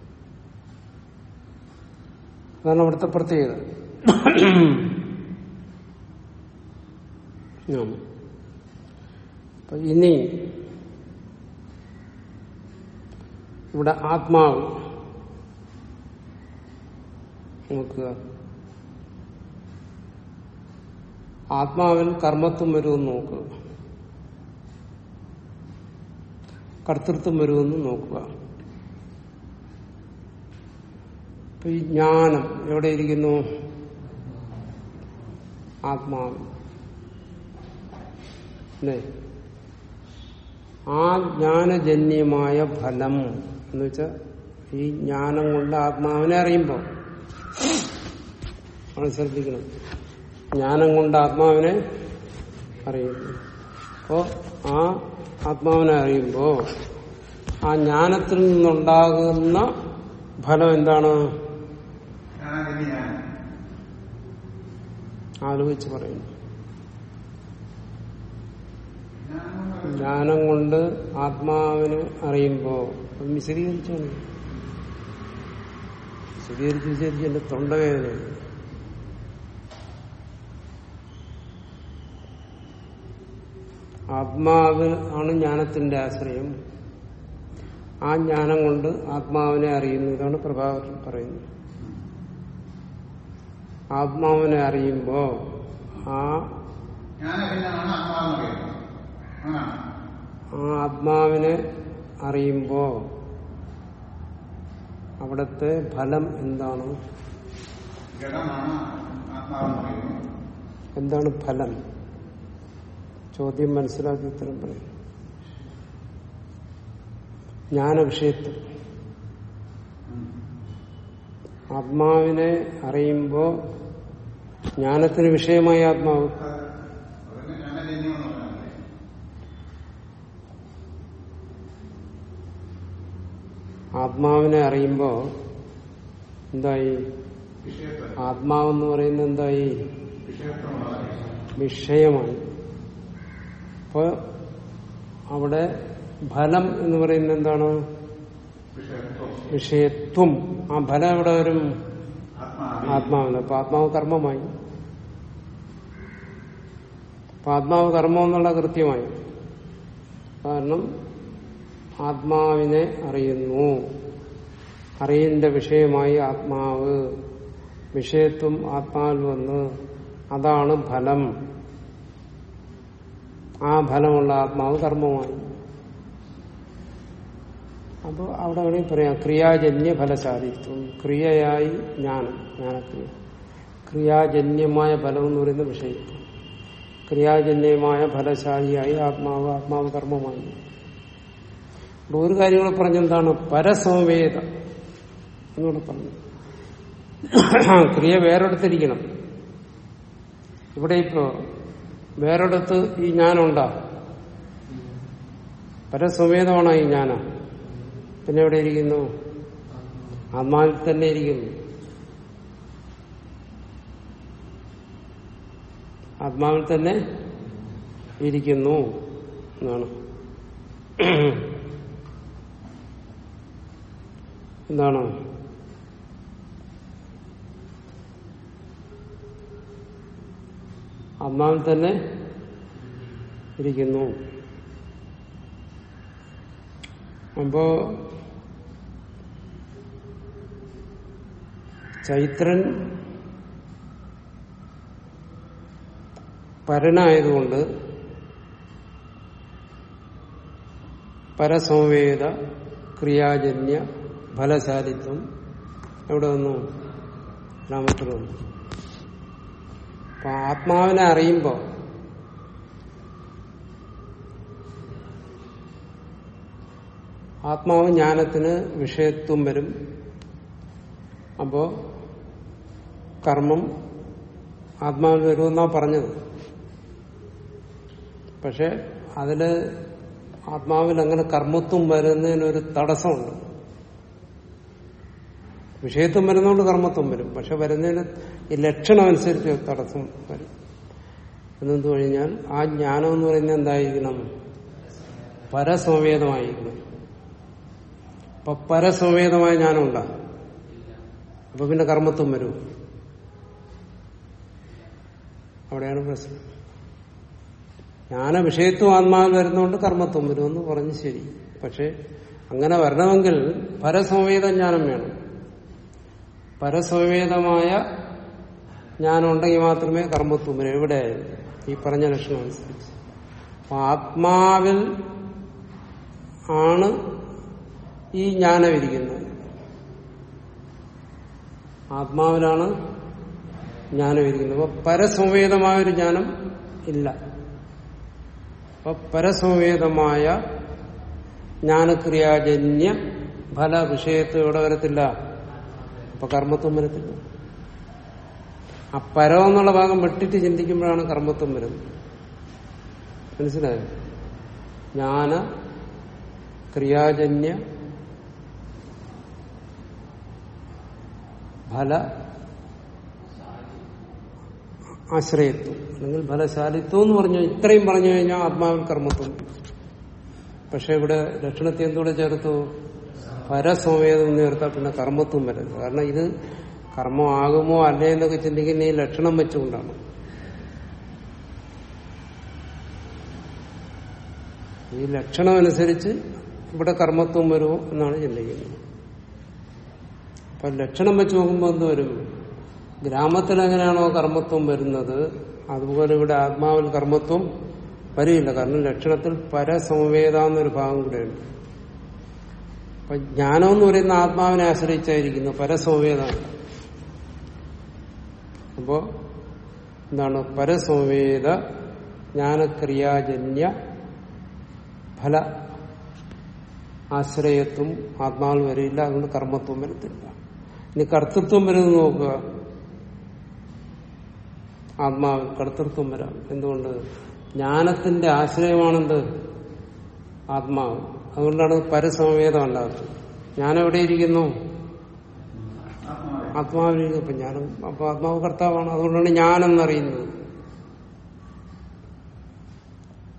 അതാണ് അവിടുത്തെ പ്രത്യേകത. ഇനി ഇവിടെ ആത്മാവ് നോക്കുക. ആത്മാവിൽ കർമ്മത്വം വരുമെന്ന് നോക്കുക. കർത്തൃത്വം വരുമെന്ന് നോക്കുക. ഈ ജ്ഞാനം എവിടെ ഇരിക്കുന്നു? ആത്മാവ് ആ ജ്ഞാനജന്യമായ ഫലം എന്ന് വെച്ചാൽ ഈ ജ്ഞാനം കൊണ്ട് ആത്മാവിനെ അറിയുമ്പോൾ ആണ് ശ്രദ്ധിക്കണം ജ്ഞാനം കൊണ്ട് ആത്മാവിനെ അറിയുന്നു. അപ്പോ ആ ആത്മാവിനെ അറിയുമ്പോ ആ ജ്ഞാനത്തിൽ നിന്നുണ്ടാകുന്ന ഫലം എന്താണ്? ആലോചിച്ച് പറയുന്നു. ജ്ഞാനം കൊണ്ട് ആത്മാവിനെ അറിയുമ്പോ അത് വിശദീകരിച്ചാണ്. വിശദീകരിച്ച് വിശദീകരിച്ച് എന്റെ തൊണ്ടവേദനയാണ്. ആത്മാവിൽ ആണ് ജ്ഞാനത്തിന്റെ ആശ്രയം. ആ ജ്ഞാനം കൊണ്ട് ആത്മാവിനെ അറിയുന്നു. ഇതാണ് പ്രഭാകരൻ പറയുന്നത്. ആത്മാവിനെ അറിയുമ്പോ ആ ആത്മാവിനെ അറിയുമ്പോ അവിടത്തെ ഫലം എന്താണ്? എന്താണ് ഫലം? ചോദ്യം മനസ്സിലാക്കി ഉത്തരം പറയും. ജ്ഞാനവിഷയത്വം ആത്മാവിനെ അറിയുമ്പോ ജ്ഞാനത്തിന് വിഷയമായി ആത്മാവ്. ആത്മാവിനെ അറിയുമ്പോ എന്തായി? ആത്മാവെന്ന് പറയുന്നത് എന്തായി? വിഷയമായി. അപ്പൊ അവിടെ ഫലം എന്ന് പറയുന്നത് എന്താണ്? വിഷയത്വം. ആ ഫലം എവിടെ വരും? ആത്മാവിന് അപ്പൊ ആത്മാവ് കർമ്മമായി. ആത്മാവ് കർമ്മം എന്നുള്ള കൃത്യമായി. കാരണം ആത്മാവിനെ അറിയുന്നു. അറിയിന്റെ വിഷയമായി ആത്മാവ്. വിഷയത്വം ആത്മാവിൽ വന്ന് അതാണ് ഫലം. ആ ഫലമുള്ള ആത്മാവ് കർമ്മമായി. അപ്പോൾ അവിടെ വേണമെങ്കിൽ പറയാം ക്രിയാജന്യ ഫലശാലിത്വം ക്രിയയായി ജ്ഞാനം ജ്ഞാനക്രിയ. ക്രിയാജന്യമായ ഫലം എന്ന് പറയുന്ന വിഷയത്വം. ക്രിയാജന്യമായ ഫലശാലിയായി ആത്മാവ് ആത്മാവ് കർമ്മമായി. ഒരു കാര്യം കൂടെ പറഞ്ഞെന്താണ്? പരസംവേദ എന്നോട് പറഞ്ഞു. ക്രിയ വേറെടുത്തിരിക്കണം ഇവിടെ ഇപ്പോ വേറെടുത്ത് ഈ ജ്ഞാനമുണ്ടാ പരസ്വമേതമാണ് ഈ ഞാന പിന്നെ എവിടെ ഇരിക്കുന്നു? ആത്മാവിൽ തന്നെ ഇരിക്കുന്നു. ആത്മാവിൽ തന്നെ ഇരിക്കുന്നു എന്നാണ്. എന്താണ്? ആത്മാവിൽ തന്നെ ഇരിക്കുന്നു. അപ്പോ ചൈത്രൻ പരനായതുകൊണ്ട് പരസംവേദ ക്രിയാജന്യ ഫലശാലിത്വം എവിടെ വന്നു രാമത്തിൽ വന്നു അപ്പൊ ആത്മാവിനെ അറിയുമ്പോ ആത്മാവ് ജ്ഞാനത്തിന് വിഷയത്വം വരും. അപ്പോ കർമ്മം ആത്മാവിൽ വരുമെന്നാ പറഞ്ഞത്. പക്ഷെ അതിൽ ആത്മാവിൽ അങ്ങനെ കർമ്മത്വം വരുന്നതിനൊരു തടസ്സമുണ്ട്. വിഷയത്വം വരുന്നതുകൊണ്ട് കർമ്മത്വം വരും. പക്ഷെ വരുന്നതിന് ഈ ലക്ഷണം അനുസരിച്ച് തടസ്സം വരും. എന്നെന്ത് കഴിഞ്ഞാൽ ആ ജ്ഞാനം എന്ന് പറയുന്നത് എന്തായിരിക്കണം? പരസംവേദമായിരിക്കണം. അപ്പൊ പരസംവേദമായ ജ്ഞാനം ഉണ്ടാ? അപ്പൊ പിന്നെ കർമ്മത്വം വരും. അവിടെയാണ് പ്രശ്നം. ജ്ഞാന വിഷയത്വം ആത്മാവിൽ വരുന്നതുകൊണ്ട് കർമ്മത്വം വരുമെന്ന് പറഞ്ഞ് ശരി. പക്ഷെ അങ്ങനെ വരണമെങ്കിൽ പരസംവേദ ജ്ഞാനം വേണം. പരസംവേദമായ ജ്ഞാനം ഉണ്ടെങ്കിൽ മാത്രമേ കർമ്മത്വം വരും. എവിടെയായാലും ഈ പറഞ്ഞ ലക്ഷണം അനുസരിച്ച്. ആത്മാവിൽ ആണ് ഈ ജ്ഞാനം ഇരിക്കുന്നത്. ആത്മാവിലാണ് ജ്ഞാനം ഇരിക്കുന്നത്. അപ്പൊ പരസംവേദമായൊരു ജ്ഞാനം ഇല്ല. അപ്പൊ പരസംവേദമായ ജ്ഞാനക്രിയാജന്യ ഫല വിഷയത്ത് ഇവിടെ വരത്തില്ല? അപ്പൊ കർമ്മത്വം വരത്തില്ല. ആ പരം എന്നുള്ള ഭാഗം വെട്ടിട്ട് ചിന്തിക്കുമ്പോഴാണ് കർമ്മത്വം വരുന്നത്. മനസ്സിലായോ? ജ്ഞാന ക്രിയാജന്യ ഫല ആശ്രയത്വം. അല്ലെങ്കിൽ ഫലശാലിത്വം എന്ന് പറഞ്ഞു ഇത്രയും പറഞ്ഞു കഴിഞ്ഞാൽ ആത്മാവിൽ കർമ്മത്വം. പക്ഷെ ഇവിടെ ലക്ഷണത്തെ എന്തുകൂടെ ചേർത്തു? പരസോവേദം എന്ന് ചേർത്താൽ പിന്നെ കർമ്മത്വം വരരുത്. കാരണം ഇത് കർമ്മമാകുമോ അല്ലേ എന്നൊക്കെ ചിന്തിക്കുന്ന ഈ ലക്ഷണം വെച്ചുകൊണ്ടാണ്. ഈ ലക്ഷണം അനുസരിച്ച് ഇവിടെ കർമ്മത്വം വരുമോ എന്നാണ് ചിന്തിക്കുന്നത്. അപ്പൊ ലക്ഷണം വെച്ച് നോക്കുമ്പോൾ എന്ത് വരും? ഗ്രാമത്തിൽ എങ്ങനെയാണോ കർമ്മത്വം വരുന്നത് അതുപോലെ ഇവിടെ ആത്മാവിൽ കർമ്മത്വം വരില്ല കാരണം ലക്ഷണത്തിൽ പരസംവേദ എന്നൊരു ഭാഗം കൂടെയുണ്ട്. അപ്പൊ ജ്ഞാനം എന്ന് പറയുന്ന ആത്മാവിനെ ആശ്രയിച്ചായിരിക്കുന്നു പരസംവേദമാണ് അപ്പോ എന്താണ് പരസംവേദ ജ്ഞാനക്രിയാജന്യ ഫല ആശ്രയത്വം ആത്മാവിൽ വരില്ല അതുകൊണ്ട് കർമ്മത്വം വരത്തില്ല. ഇനി കർത്തൃത്വം വരുന്നത് നോക്കുക. ആത്മാവ് കർത്തൃത്വം വരാം. എന്തുകൊണ്ട്? ജ്ഞാനത്തിന്റെ ആശ്രയമാണെന്ത്? ആത്മാവ്. അതുകൊണ്ടാണ് പരസമവേദം ഉണ്ടാകുന്നത് ജ്ഞാനം എവിടെയിരിക്കുന്നു ആത്മാവ് ആത്മാവിലിരിക്കുന്നു അപ്പൊ ഞാനും അപ്പൊ ആത്മാവ് കർത്താവാണ്. അതുകൊണ്ടാണ് ഞാനെന്നറിയുന്നത്.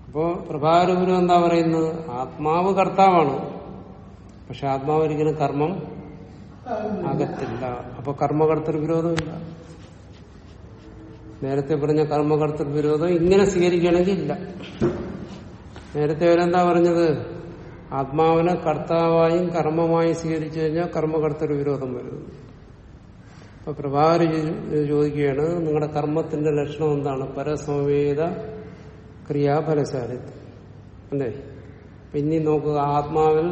അപ്പോ പ്രഭാകരഗുരു എന്താ പറയുന്നത്? ആത്മാവ് കർത്താവാണ്. പക്ഷെ ആത്മാവ് ഒരിക്കലും കർമ്മം ആകത്തില്ല. അപ്പൊ കർമ്മകർത്തൃ വിരോധമില്ല. നേരത്തെ പറഞ്ഞ കർമ്മകർത്തൃ വിരോധം ഇങ്ങനെ സ്വീകരിക്കണമെങ്കിൽ ഇല്ല. നേരത്തെ അവരെന്താ പറഞ്ഞത്? ആത്മാവിനെ കർത്താവായും കർമ്മമായും സ്വീകരിച്ചു കഴിഞ്ഞാൽ കർമ്മകർത്തൃ വിരോധം വരും അപ്പൊ പ്രഭാകർ ചോദിക്കുകയാണ് നിങ്ങളുടെ കർമ്മത്തിന്റെ ലക്ഷണം എന്താണ്? പരസമവേദ ക്രിയാഫലശാലിത്വം അല്ലേ? പിന്നെ നോക്കുക ആത്മാവിൽ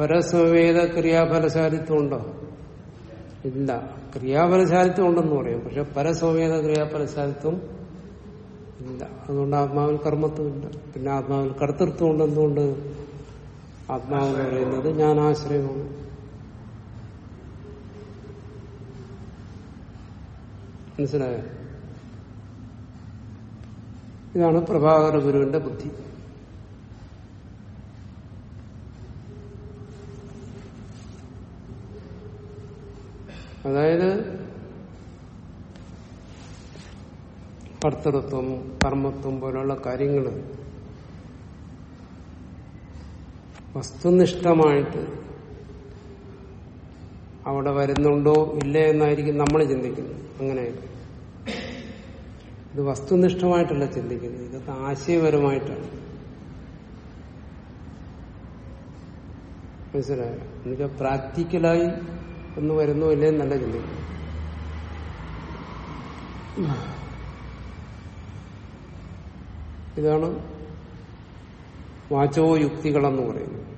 പരസമവേദ ക്രിയാഫലശാലിത്വം ഉണ്ടോ? ഇല്ല. ക്രിയാഫലശാലിത്വം ഉണ്ടെന്ന് പറയും പക്ഷെ പരസമവേദ ക്രിയാഫലശാലിത്വം ഇല്ല. അതുകൊണ്ട് ആത്മാവിൽ കർമ്മത്വമില്ല പിന്നെ ആത്മാവിൽ കർത്തൃത്വം ഉണ്ടെന്നുകൊണ്ട് ആത്മാവ് എന്ന് ഞാൻ ജ്ഞാനാശ്രയമാണ്. മനസ്സിലായോ? ഇതാണ് പ്രഭാകര ഗുരുവിന്റെ ബുദ്ധി. അതായത് കർത്തൃത്വം കർമ്മത്വം പോലുള്ള കാര്യങ്ങൾ വസ്തുനിഷ്ഠമായിട്ട് അവിടെ വരുന്നുണ്ടോ ഇല്ലേ എന്നായിരിക്കും നമ്മൾ ചിന്തിക്കുന്നത്. അങ്ങനെയല്ല ഇത് വസ്തുനിഷ്ഠമായിട്ടല്ല ചിന്തിക്കുന്നത്. ഇതൊക്കെ ആശയപരമായിട്ടാണ്. മനസ്സിലായോ? എന്നുവെച്ചാൽ പ്രാക്ടിക്കലായി ഒന്ന് വരുന്നോ ഇല്ലേ എന്നല്ല ചിന്തിക്കുന്നു ഇതാണ് വാചോ യുക്തികളെന്ന് പറയുന്നത്.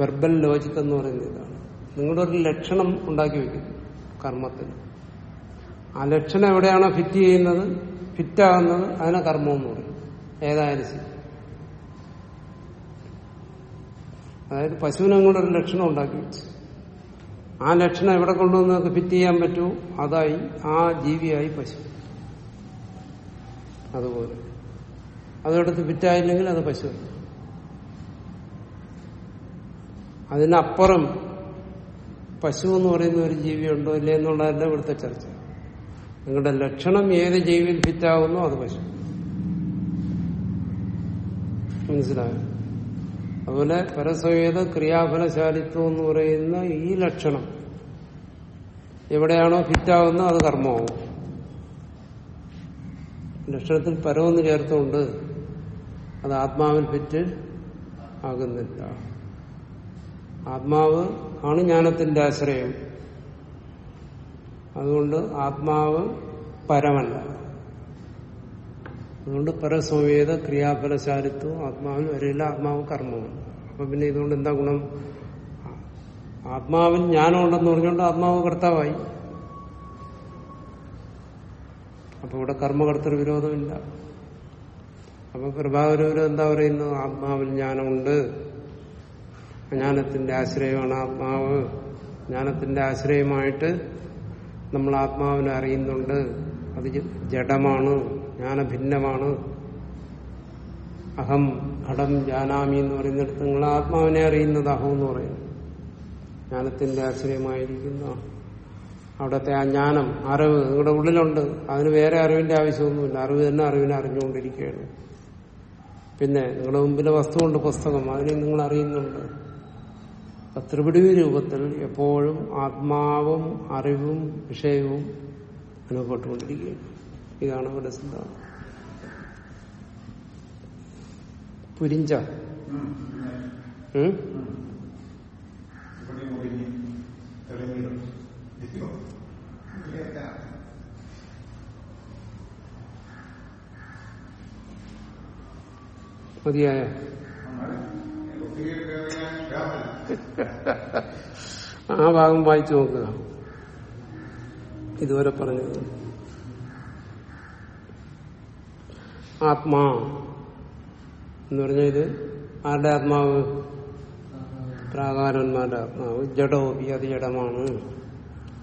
വെർബൽ ലോജിക് എന്ന് പറയുന്ന ഇതാണ്. നിങ്ങളുടെ ഒരു ലക്ഷണം ഉണ്ടാക്കി വെക്കുന്നു കർമ്മത്തിന് ആ ലക്ഷണം എവിടെയാണോ ഫിറ്റ് ചെയ്യുന്നത് ഫിറ്റാകുന്നത് അതിനെ കർമ്മം എന്ന് പറയും. ഏതായാലും ശരി. അതായത് പശുവിനെ ഒരു ലക്ഷണം ഉണ്ടാക്കി വെച്ചു. ആ ലക്ഷണം എവിടെ കൊണ്ടുവന്ന് ഫിറ്റ് ചെയ്യാൻ പറ്റുമോ? അതായി ആ ജീവിയായി പശു. അതുപോലെ. അതെടുത്ത് ഫിറ്റായില്ലെങ്കിൽ അത് പശു അതിനപ്പുറം പശു എന്ന് പറയുന്ന ഒരു ജീവി ഉണ്ടോ ഇല്ലേ എന്നുള്ളതല്ല ഇവിടുത്തെ ചർച്ച. നിങ്ങളുടെ ലക്ഷണം ഏത് ജീവിയിൽ ഫിറ്റാകുന്നോ അത് പശു. മനസ്സിലായോ? അതുപോലെ പരസ്വേത ക്രിയാഫലശാലിത്വം എന്ന് പറയുന്ന ഈ ലക്ഷണം എവിടെയാണോ ഫിറ്റാകുന്നത് അത് കർമ്മമാവും. ലക്ഷണത്തിൽ പരമെന്ന് ചേർത്തുകൊണ്ട് അത് ആത്മാവിൽ ഫിറ്റ് ആകുന്നില്ല. ആത്മാവ് ആണ് ജ്ഞാനത്തിന്റെ ആശ്രയം. അതുകൊണ്ട് ആത്മാവ് പരമല്ല. അതുകൊണ്ട് പരസ്വവേദ ക്രിയാഫലശാലിത്വം ആത്മാവിന് വരില്ല ആത്മാവ് കർമ്മമാണ് അപ്പൊ പിന്നെ ഇതുകൊണ്ട് എന്താ ഗുണം? ആത്മാവിൽ ജ്ഞാനമുണ്ടെന്ന് പറഞ്ഞുകൊണ്ട് ആത്മാവ് കർത്താവായി. അപ്പൊ ഇവിടെ കർമ്മകർത്തൃ വിരോധമില്ല. അപ്പൊ പ്രഭാകരൂരം എന്താ പറയുന്നത് ആത്മാവിൽ ജ്ഞാനമുണ്ട്. ജ്ഞാനത്തിന്റെ ആശ്രയമാണ് ആത്മാവ്. ജ്ഞാനത്തിന്റെ ആശ്രയമായിട്ട് നമ്മൾ ആത്മാവിനെ അറിയുന്നുണ്ട്. അത് ജഡമാണ് ജ്ഞാനഭിന്നമാണ്. അഹം ഘടം ജാനാമി എന്ന് പറയുന്നിടത്ത് നിങ്ങൾ ആത്മാവിനെ അറിയുന്നത് അഹം എന്ന് പറയുന്നു. ജ്ഞാനത്തിന്റെ ആശ്രയമായിരിക്കുന്ന അവിടുത്തെ ആ ജ്ഞാനം അറിവ് നിങ്ങളുടെ ഉള്ളിലുണ്ട്. അതിന് വേറെ അറിവിന്റെ ആവശ്യമൊന്നുമില്ല. അറിവ് തന്നെ അറിവിനെ അറിഞ്ഞുകൊണ്ടിരിക്കുകയാണ്. പിന്നെ നിങ്ങളുടെ മുമ്പിലെ വസ്തുവുണ്ട് പുസ്തകം അതിനെ നിങ്ങൾ അറിയുന്നുണ്ട്. ത്രിപിടി രൂപത്തിൽ എപ്പോഴും ആത്മാവും അറിവും വിഷയവും അനുഭവപ്പെട്ടുകൊണ്ടിരിക്കുകയാണ്. ഇതാണ് ഇവിടെ സിദ്ധാന്തം. പുരിഞ്ച. മതിയായ? ഒത്തിരി ആ ഭാഗം വായിച്ചു നോക്കുക ഇതുവരെ പറഞ്ഞത്. ആത്മാ എന്ന് പറഞ്ഞാൽ ഇത് ആരുടെ ആത്മാവ്? പ്രാകാരന്മാരുടെ ആത്മാവ്. ജഡോപി അത് ജഡമാണ്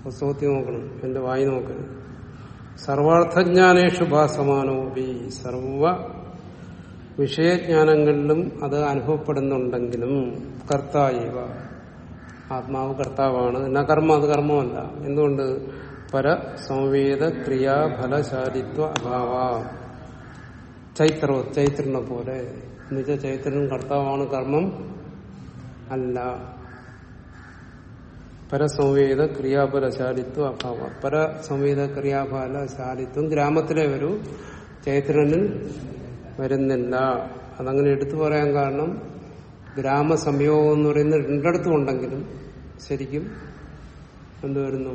പുസ്തകത്തിൽ നോക്കണം എന്റെ വായി നോക്കണം സർവാർത്ഥജ്ഞാനേഷു ഭാസമാനോപി. സർവ വിഷയജ്ഞാനങ്ങളിലും അത് അനുഭവപ്പെടുന്നുണ്ടെങ്കിലും കർത്തായവ. ആത്മാവ് കർത്താവാണ്. എന്നാ കർമ്മം? അത് കർമ്മമല്ല. എന്തുകൊണ്ട്? പര സംവേദ ക്രിയാ ഫലശാലിത്വ അഭാവ. ചൈത്രോ ചൈത്രനെ പോലെ. എന്നുവെച്ചാൽ ചൈത്രൻ കർത്താവാണ് കർമ്മം അല്ല. പരസംവേദ ക്രിയാഫലശാലിത്വ അഭാവ. പരസംവേദ ക്രിയാഫലശാലിത്വം ഗ്രാമത്തിലെ വരൂ ചൈത്രനിൽ വരുന്നില്ല. അതങ്ങനെ എടുത്തു പറയാൻ കാരണം ഗ്രാമസംയോഗം എന്ന് പറയുന്നത് രണ്ടിടത്തും ഉണ്ടെങ്കിലും ശരിക്കും എന്ത് വരുന്നു?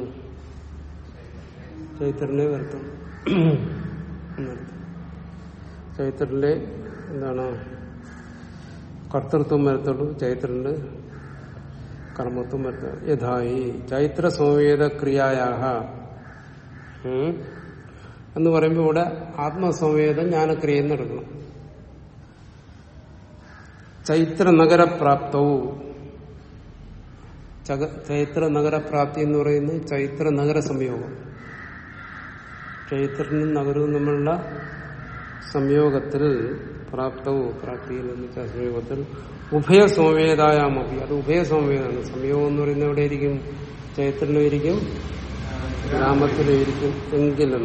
ചൈത്രനെ വരുത്തും. ചൈത്രന്റെ എന്താണ്? കർത്തൃത്വം വരത്തുള്ളൂ. ചൈത്രന് കർമ്മത്വം വരത്തുള്ളൂ യഥായി ചൈത്ര സംവേദ ക്രിയായാഹ എന്ന് പറയുമ്പോൾ ഇവിടെ ആത്മസംവേദം ജ്ഞാനക്രിയ എന്നെടുക്കണം ചൈത്ര നഗരപ്രാപ്തവും ചൈത്ര നഗരപ്രാപ്തി എന്ന് പറയുന്നത് ചൈത്ര നഗര സംയോഗം ചൈത്രനും നഗരവും തമ്മിലുള്ള സംയോഗത്തിൽ പ്രാപ്തവും പ്രാപ്തിയിൽ എന്ന് വെച്ചാൽ സംയോഗത്തിൽ ഉഭയസംവേദായാമപി. അത് ഉഭയസംവേദമാണ്. സംയോഗം എന്ന് പറയുന്നത് എവിടെ ഇരിക്കും ചൈത്രനും ഇരിക്കും ഗ്രാമത്തിലും ഇരിക്കും എങ്കിലും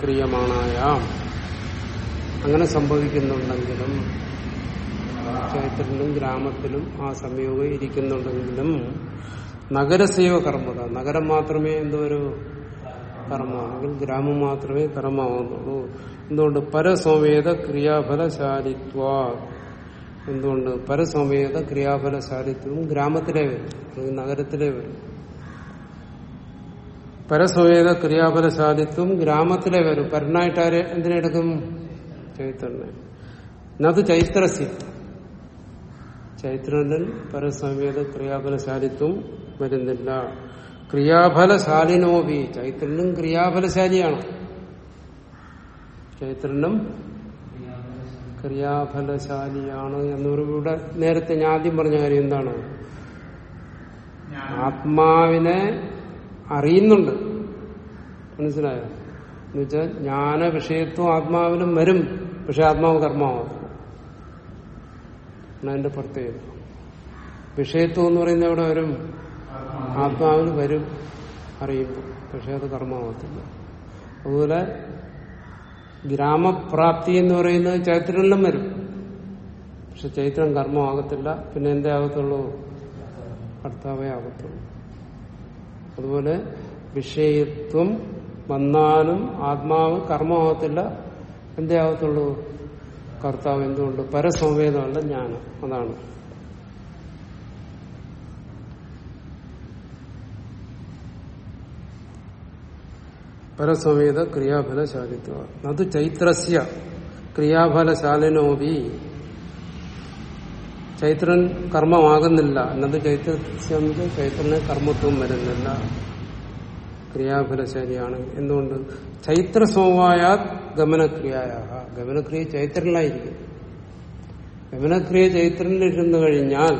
ക്രിയമാണായാം. അങ്ങനെ സംഭവിക്കുന്നുണ്ടെങ്കിലും ചൈത്രനും ഗ്രാമത്തിലും ആ സംയോഗം ഇരിക്കുന്നുണ്ടെങ്കിലും നഗരസേവ കർമ്മത. നഗരം മാത്രമേ എന്തൊരു കർമ്മമാണെങ്കിൽ ഗ്രാമം മാത്രമേ കർമ്മമാകുന്നുള്ളൂ എന്തുകൊണ്ട്? പരസംവേദ ക്രിയാഫലശാലിത്വ. എന്തുകൊണ്ട്? പരസംവേദ ക്രിയാഫലശാലിത്വം ഗ്രാമത്തിലേ വരും. നഗരത്തിലേ വരും. പരസംവേദ ക്രിയാഫലശാലിത്വം ഗ്രാമത്തിലേ വരും. പരനായിട്ട് ആരെ എന്തിനെടുക്കും ചൈത്രനെ നത് ചൈത്രസ്യ ചൈത്രനിൽ പരസംവേദ ക്രിയാഫലശാലിത്വം വരുന്നില്ല. ക്രിയാഫലശാലിനോപി ചൈത്രനും ക്രിയാഫലശാലിയാണ് ചൈത്രനും ക്രിയാഫലശാലിയാണ് എന്ന് പറയുമ്പോൾ ഇവിടെ നേരത്തെ ഞാൻ ആദ്യം പറഞ്ഞ കാര്യം എന്താണ്? ആത്മാവിനെ അറിയുന്നുണ്ട്. മനസ്സിലായോ? എന്നുവെച്ചാൽ ജ്ഞാന വിഷയത്വം ആത്മാവിനും വരും. പക്ഷെ ആത്മാവ് കർമ്മമാകത്തില്ല അതിന്റെ പ്രത്യേകത. വിഷയത്വം എന്ന് പറയുന്നത് എവിടെ വരും? ആത്മാവിന് വരും അറിയുമ്പോൾ. പക്ഷെ അത് കർമ്മമാകത്തില്ല അതുപോലെ ഗ്രാമപ്രാപ്തി എന്ന് പറയുന്നത് ചൈത്രനിലും വരും. പക്ഷെ ചൈത്രം കർമ്മമാകത്തില്ല. പിന്നെ എന്തേ ആകത്തുള്ളൂ? കർത്താവേ ആകത്തുള്ളൂ. അതുപോലെ വിഷയത്വം വന്നാലും ആത്മാവ് കർമ്മമാകത്തില്ല. എന്തേ ആകത്തുള്ളൂ? കർത്താവ് എന്തുകൊണ്ട്? പരസംവേദമല്ല ജ്ഞാനം. അതാണ്. പരസംവേദ ക്രിയാഫലശാലിത്വ. അത് ചൈത്രസ്യ ക്രിയാഫലശാലിനോപി ചൈത്രൻ കർമ്മമാകുന്നില്ല. എന്നത് ചൈത്രസ്യ ചൈത്രന് കർമ്മത്വം വരുന്നില്ല. ക്രിയാഫലശാലിയാണ്. എന്തുകൊണ്ട്? ചൈത്രസമവായ ഗമനക്രിയായ. ഗമനക്രിയ ചൈത്രനിലായിരിക്കും. ഗമനക്രിയ ചൈത്രനിലിരുന്നു കഴിഞ്ഞാൽ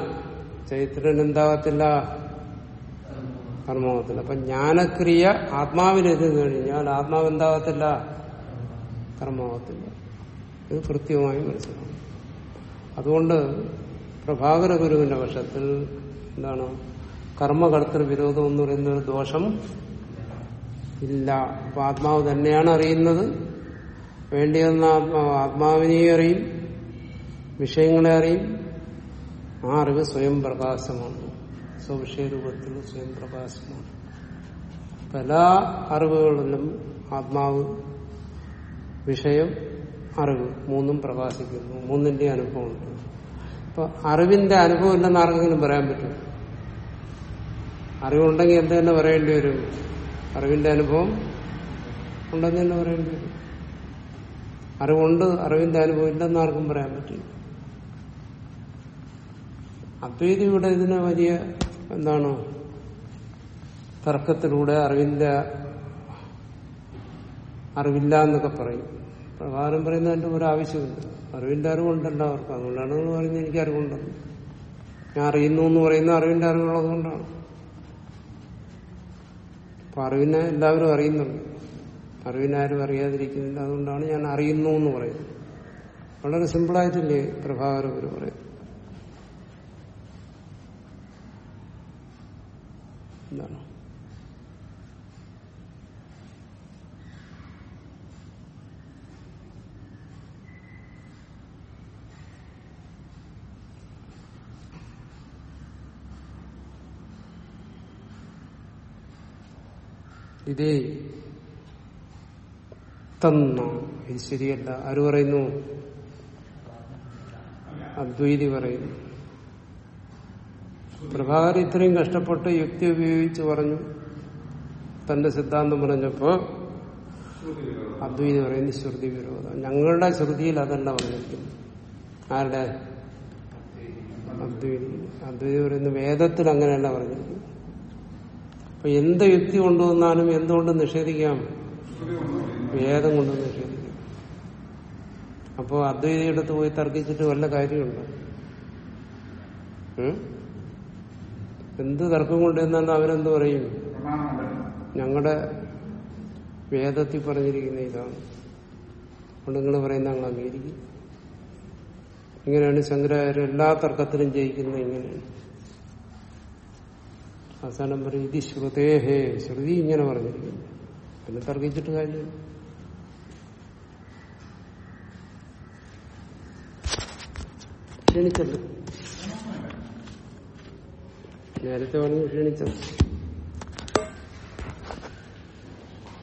ചൈത്രൻ എന്താകത്തില്ല കർമ്മമാകത്തില്ല അപ്പൊ ജ്ഞാനക്രിയ ആത്മാവിലിരുന്നു കഴിഞ്ഞാൽ ആത്മാവ് എന്താകത്തില്ല കർമ്മമാകത്തില്ല ഇത് കൃത്യമായി മനസ്സിലാവും അതുകൊണ്ട് പ്രഭാകര ഗുരുവിന്റെ പക്ഷത്തിൽ എന്താണ്? കർമ്മകർത്തൃ വിരോധം എന്ന് പറയുന്ന ഒരു ദോഷം ഇല്ല. അപ്പൊ ആത്മാവ് തന്നെയാണ് അറിയുന്നത്. വേണ്ടിയെന്ന ആത്മാവ് ആത്മാവിനെയും അറിയും. വിഷയങ്ങളെ അറിയും. ആ അറിവ് സ്വയം പ്രകാശമാണ്. സ്വവിഷയരൂപത്തിൽ സ്വയം പ്രകാശമാണ്. പല അറിവുകളിലും ആത്മാവ് വിഷയം അറിവ് മൂന്നും പ്രകാശിക്കുന്നു. മൂന്നിന്റെ അനുഭവമുണ്ട്. അപ്പൊ അറിവിന്റെ അനുഭവം ഇല്ലെന്ന് ആർക്കെങ്കിലും പറയാൻ പറ്റും അറിവുണ്ടെങ്കിൽ എന്ത് തന്നെ പറയേണ്ടി വരും? അറിവിന്റെ അനുഭവം ഉണ്ടെന്ന് തന്നെ പറയേണ്ടി വരും അറിവുണ്ട് അറിവിന്റെ അനുഭവം ഇല്ലെന്ന് ആർക്കും പറയാൻ പറ്റില്ല. അദ്വൈതി ഇവിടെ ഇതിനെ വലിയ എന്താണ്? തർക്കത്തിലൂടെ അറിവിന്റെ അറിവില്ല എന്നൊക്കെ പറയും. പ്രകാരം പറയുന്നതിന്റെ ഒരു ആവശ്യമില്ല അറിവിന്റെ അറിവുണ്ടല്ലോ അവർക്ക് അതുകൊണ്ടാണ് പറയുന്നത് എനിക്ക് അറിവുണ്ടെന്ന്. ഞാൻ അറിയുന്നു എന്ന് പറയുന്ന അറിവിന്റെ അറിവുള്ളത് കൊണ്ടാണ് അപ്പൊ അറിവിനെ എല്ലാവരും അറിയുന്നുണ്ട്. അറിവിനാരും അറിയാതിരിക്കുന്നില്ല. അതുകൊണ്ടാണ് ഞാൻ അറിയുന്നു എന്ന് പറയുന്നത്. വളരെ സിമ്പിളായിട്ടില്ലേ പ്രഭാകര ഗുരു പറയും എന്താണ് ഇതേ. തന്ന. ഇത് ശരിയല്ല. ആര് പറയുന്നു? അദ്വൈതി പറയുന്നു. പ്രഭാകർ ഇത്രയും കഷ്ടപ്പെട്ട് യുക്തി ഉപയോഗിച്ച് പറഞ്ഞു. തന്റെ സിദ്ധാന്തം പറഞ്ഞപ്പോ അദ്വൈതി പറയുന്നത് ശ്രുതി വിരോധം. ഞങ്ങളുടെ ശ്രുതിയിൽ അതല്ല പറഞ്ഞിരിക്കുന്നത് ആരുടെ? അദ്വൈതി. അദ്വൈതി പറയുന്നു വേദത്തിൽ അങ്ങനെയല്ല പറഞ്ഞിരിക്കുന്നത്. അപ്പൊ എന്ത് യുക്തി കൊണ്ടുവന്നാലും എന്തുകൊണ്ട് നിഷേധിക്കാം? വേദം കൊണ്ട് നിഷേധിക്കാം. അപ്പോ അദ്വൈതയെടുത്ത് പോയി തർക്കിച്ചിട്ട് വല്ല കാര്യമുണ്ട്? എന്ത് തർക്കം കൊണ്ടുവന്നാലും അവരെന്ത് പറയും? ഞങ്ങളുടെ വേദത്തിൽ പറഞ്ഞിരിക്കുന്ന ഇതാണ്. അതുകൊണ്ട് നിങ്ങൾ പറയുന്ന ഞങ്ങൾ അംഗീകരിക്കും ഇങ്ങനെയാണ് ശങ്കരാചാര്യ എല്ലാ തർക്കത്തിലും ജയിക്കുന്നത് ഇങ്ങനെയാണ്. അവസാനം പറയും ഇത് ശ്രുതേഹേ ശ്രുതി ഇങ്ങനെ പറഞ്ഞിരിക്കുന്നു. പിന്നെ തർക്കിച്ചിട്ട് കാര്യം ക്ഷണിച്ചല്ലോ നേരത്തെ പറഞ്ഞു ക്ഷണിച്ചത്.